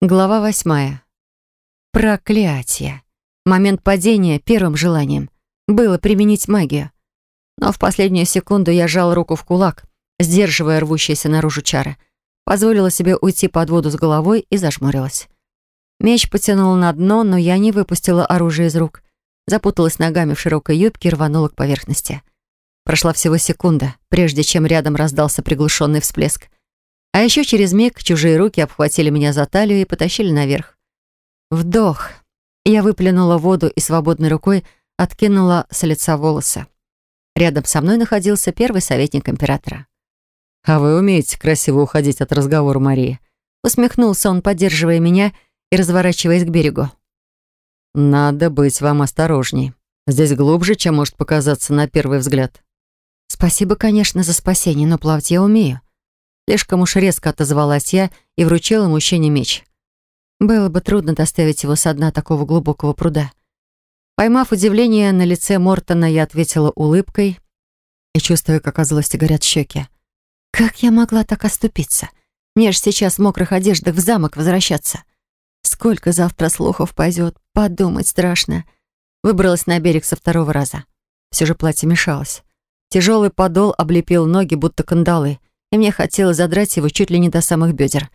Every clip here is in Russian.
Глава восьмая. Проклятие. Момент падения первым желанием было применить магию. Но в последнюю секунду я сжал руку в кулак, сдерживая рвущиеся наружу чары. Позволила себе уйти под воду с головой и зажмурилась. Меч потянул на дно, но я не выпустила оружие из рук. Запуталась ногами в широкой юбке и рванула к поверхности. Прошла всего секунда, прежде чем рядом раздался приглушенный всплеск. А еще через миг чужие руки обхватили меня за талию и потащили наверх. Вдох. Я выплюнула воду и свободной рукой откинула с лица волосы. Рядом со мной находился первый советник императора. «А вы умеете красиво уходить от разговора, Марии?» Усмехнулся он, поддерживая меня и разворачиваясь к берегу. «Надо быть вам осторожней. Здесь глубже, чем может показаться на первый взгляд». «Спасибо, конечно, за спасение, но плавать я умею. Слишком уж резко отозвалась я и вручила мужчине меч. Было бы трудно доставить его со дна такого глубокого пруда. Поймав удивление на лице Мортона, я ответила улыбкой и, чувствуя, как от злости горят щеки. «Как я могла так оступиться? Мне же сейчас в мокрых одеждах в замок возвращаться. Сколько завтра слухов пойдет, подумать страшно». Выбралась на берег со второго раза. Все же платье мешалось. Тяжелый подол облепил ноги, будто кандалы — и мне хотелось задрать его чуть ли не до самых бедер.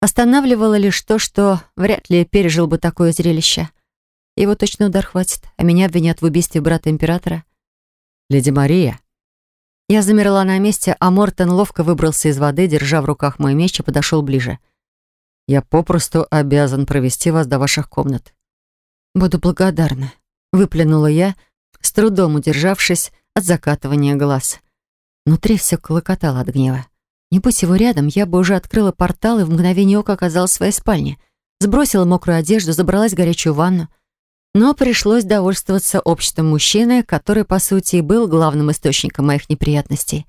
Останавливало лишь то, что вряд ли пережил бы такое зрелище. Его точно удар хватит, а меня обвинят в убийстве брата императора. «Леди Мария». Я замерла на месте, а Мортон ловко выбрался из воды, держа в руках мой меч и подошел ближе. «Я попросту обязан провести вас до ваших комнат». «Буду благодарна», — выплюнула я, с трудом удержавшись от закатывания глаз. Внутри все колокотало от гнева. Не будь его рядом, я бы уже открыла портал и в мгновение ока оказалась в своей спальне. Сбросила мокрую одежду, забралась в горячую ванну. Но пришлось довольствоваться обществом мужчины, который, по сути, и был главным источником моих неприятностей.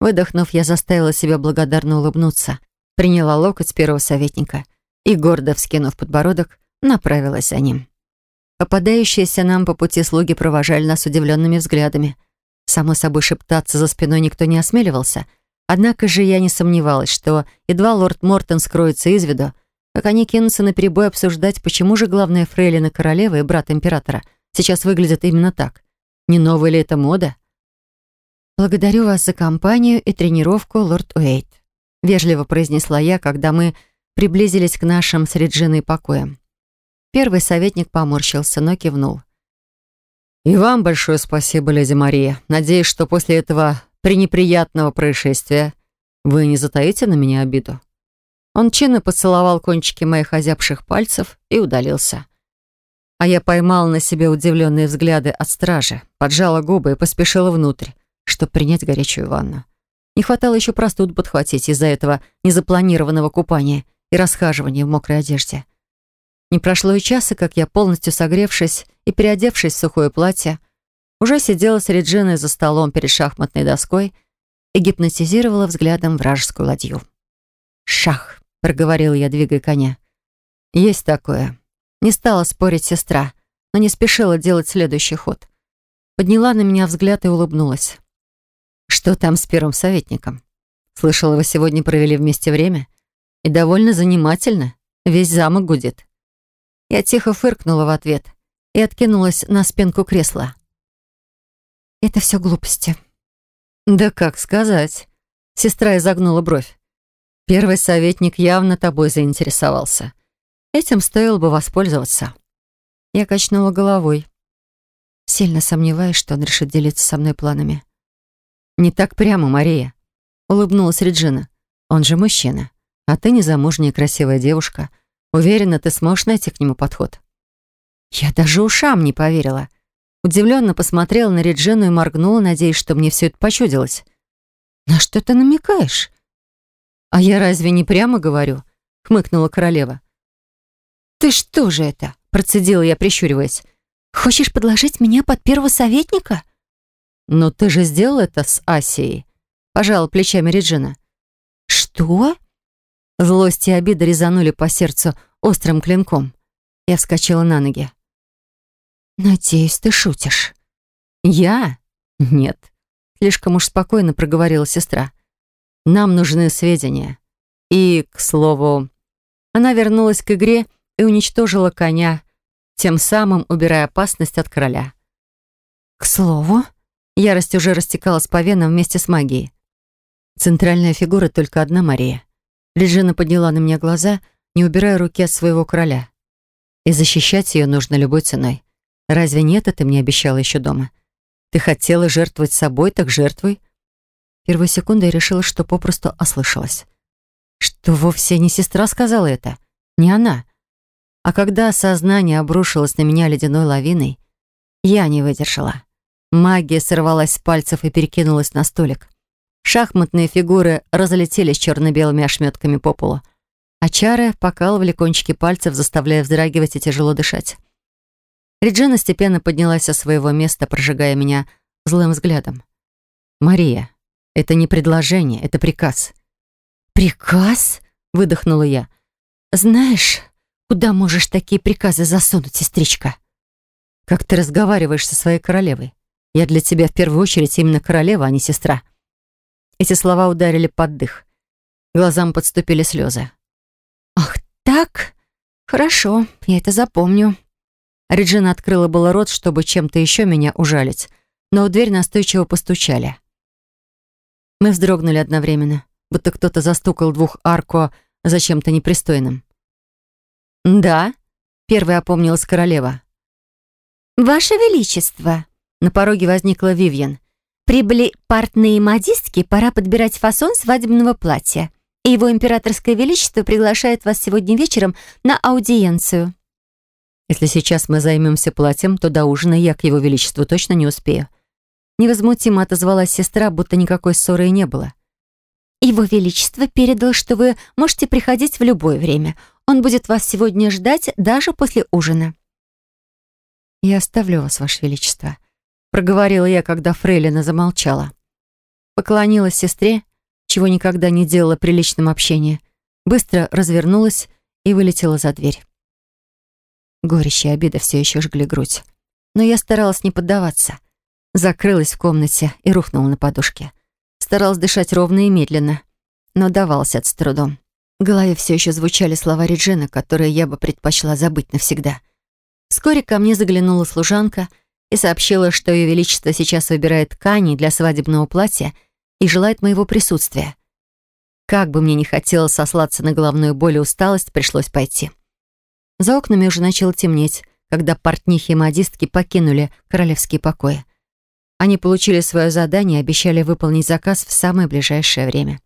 Выдохнув, я заставила себя благодарно улыбнуться, приняла локоть первого советника и, гордо вскинув подбородок, направилась за ним. Попадающиеся нам по пути слуги провожали нас удивленными взглядами — Само собой, шептаться за спиной никто не осмеливался. Однако же я не сомневалась, что едва лорд Мортон скроется из виду, как они кинутся на перебой обсуждать, почему же главная фрейлина королевы и брат императора сейчас выглядят именно так. Не новая ли это мода? «Благодарю вас за компанию и тренировку, лорд Уэйт», вежливо произнесла я, когда мы приблизились к нашим с Реджиной покоям. Первый советник поморщился, но кивнул. «И вам большое спасибо, леди Мария. Надеюсь, что после этого пренеприятного происшествия вы не затаите на меня обиду». Он чинно поцеловал кончики моих озябших пальцев и удалился. А я поймала на себе удивленные взгляды от стражи, поджала губы и поспешила внутрь, чтобы принять горячую ванну. Не хватало еще простуд подхватить из-за этого незапланированного купания и расхаживания в мокрой одежде. Не прошло и часа, как я, полностью согревшись и переодевшись в сухое платье, уже сидела с Реджиной за столом перед шахматной доской и гипнотизировала взглядом вражескую ладью. «Шах!» — проговорила я, двигая коня. «Есть такое». Не стала спорить сестра, но не спешила делать следующий ход. Подняла на меня взгляд и улыбнулась. «Что там с первым советником? Слышала, вы сегодня провели вместе время? И довольно занимательно. Весь замок гудит». Я тихо фыркнула в ответ и откинулась на спинку кресла. «Это все глупости». «Да как сказать?» Сестра изогнула бровь. «Первый советник явно тобой заинтересовался. Этим стоило бы воспользоваться». Я качнула головой. Сильно сомневаюсь, что он решит делиться со мной планами. «Не так прямо, Мария», — улыбнулась Реджина. «Он же мужчина, а ты незамужняя красивая девушка». Уверена, ты сможешь найти к нему подход». Я даже ушам не поверила. Удивленно посмотрела на Реджину и моргнула, надеясь, что мне все это почудилось. «На что ты намекаешь?» «А я разве не прямо говорю?» — хмыкнула королева. «Ты что же это?» — процедила я, прищуриваясь. «Хочешь подложить меня под первого советника?» «Но ты же сделал это с Асией», — пожала плечами Реджина. «Что?» Злость и обида резанули по сердцу острым клинком. Я вскочила на ноги. «Надеюсь, ты шутишь». «Я? Нет». Слишком уж спокойно проговорила сестра. «Нам нужны сведения. И, к слову...» Она вернулась к игре и уничтожила коня, тем самым убирая опасность от короля. К слову, ярость уже растекалась по венам вместе с магией. Центральная фигура только одна Мария. Реджина подняла на меня глаза, не убирая руки от своего короля. И защищать ее нужно любой ценой. Разве нет, это мне обещала еще дома? Ты хотела жертвовать собой, так жертвуй. Первую секунду я решила, что попросту ослышалась. Что вовсе не сестра сказала это, не она. А когда сознание обрушилось на меня ледяной лавиной, я не выдержала. Магия сорвалась с пальцев и перекинулась на столик. Шахматные фигуры разлетелись черно-белыми ошметками по полу. А чары покалывали кончики пальцев, заставляя вздрагивать и тяжело дышать. Реджина степенно поднялась со своего места, прожигая меня злым взглядом. «Мария, это не предложение, это приказ». «Приказ?» — выдохнула я. «Знаешь, куда можешь такие приказы засунуть, сестричка?» «Как ты разговариваешь со своей королевой? Я для тебя в первую очередь именно королева, а не сестра». Эти слова ударили под дых. Глазам подступили слезы. «Ах, так? Хорошо, я это запомню». Реджина открыла было рот, чтобы чем-то еще меня ужалить, но в дверь настойчиво постучали. Мы вздрогнули одновременно, будто кто-то застукал двух арко за чем-то непристойным. «Да», — первая опомнилась королева. «Ваше Величество!» На пороге возникла Вивьен. Прибыли портные модистки, пора подбирать фасон свадебного платья. И его императорское величество приглашает вас сегодня вечером на аудиенцию. Если сейчас мы займемся платьем, то до ужина я к его величеству точно не успею. Невозмутимо отозвалась сестра, будто никакой ссоры и не было. Его величество передал, что вы можете приходить в любое время. Он будет вас сегодня ждать даже после ужина. Я оставлю вас, ваше величество проговорила я, когда Фрейлина замолчала. Поклонилась сестре, чего никогда не делала при личном общении, быстро развернулась и вылетела за дверь. Горечь и обида все еще жгли грудь. Но я старалась не поддаваться. Закрылась в комнате и рухнула на подушке. Старалась дышать ровно и медленно, но давалась это с трудом. В голове все еще звучали слова Реджина, которые я бы предпочла забыть навсегда. Вскоре ко мне заглянула служанка — и сообщила, что Ее Величество сейчас выбирает ткани для свадебного платья и желает моего присутствия. Как бы мне ни хотелось сослаться на головную боль и усталость, пришлось пойти. За окнами уже начало темнеть, когда портнихи и модистки покинули королевские покои. Они получили свое задание и обещали выполнить заказ в самое ближайшее время.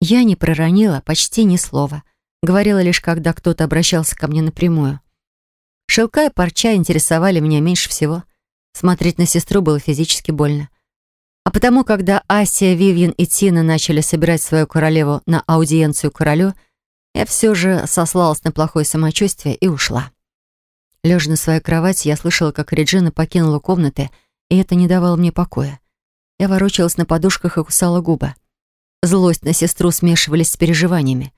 Я не проронила почти ни слова. Говорила лишь, когда кто-то обращался ко мне напрямую. Шелка и парча интересовали меня меньше всего. Смотреть на сестру было физически больно. А потому, когда Асия, Вивьен и Тина начали собирать свою королеву на аудиенцию королю, я все же сослалась на плохое самочувствие и ушла. Лежа на своей кровати, я слышала, как Реджина покинула комнаты, и это не давало мне покоя. Я ворочалась на подушках и кусала губы. Злость на сестру смешивались с переживаниями.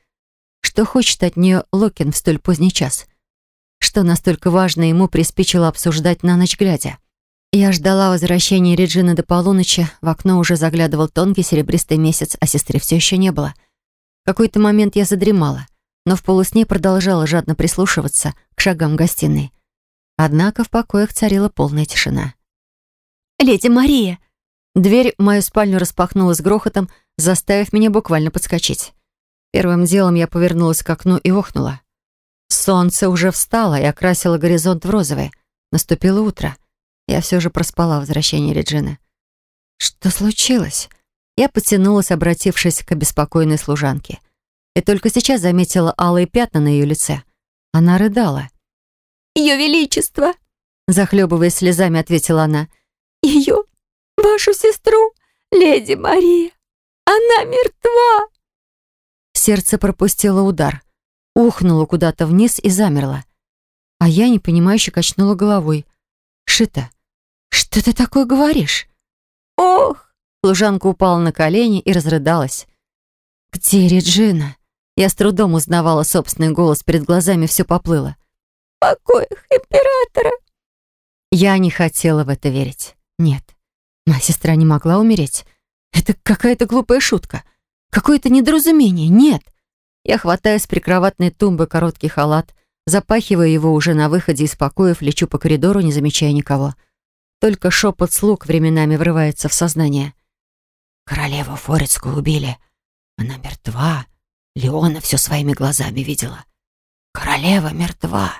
Что хочет от нее Локин в столь поздний час? Что настолько важно ему приспичило обсуждать на ночь глядя? Я ждала возвращения Реджины до полуночи, в окно уже заглядывал тонкий серебристый месяц, а сестры все еще не было. В какой-то момент я задремала, но в полусне продолжала жадно прислушиваться к шагам гостиной. Однако в покоях царила полная тишина. «Леди Мария!» Дверь в мою спальню распахнулась грохотом, заставив меня буквально подскочить. Первым делом я повернулась к окну и охнула. Солнце уже встало и окрасило горизонт в розовый. Наступило утро. Я все же проспала возвращение Реджины. Что случилось? Я потянулась, обратившись к обеспокоенной служанке. И только сейчас заметила алые пятна на ее лице. Она рыдала. «Ее Величество!» Захлебываясь слезами, ответила она. «Ее, вашу сестру, леди Мария, она мертва!» Сердце пропустило удар. Ухнуло куда-то вниз и замерло. А я непонимающе качнула головой. «Шита, «Что ты такое говоришь?» «Ох!» Служанка упала на колени и разрыдалась. «Где Реджина?» Я с трудом узнавала собственный голос, перед глазами все поплыло. «В покоях императора!» Я не хотела в это верить. Нет, моя сестра не могла умереть. Это какая-то глупая шутка. Какое-то недоразумение. Нет. Я хватаю с прикроватной тумбы короткий халат, запахиваю его уже на выходе из покоев, лечу по коридору, не замечая никого. Только шепот слуг временами врывается в сознание. «Королеву Форецкую убили. Она мертва. Леона все своими глазами видела. Королева мертва».